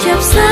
kept saying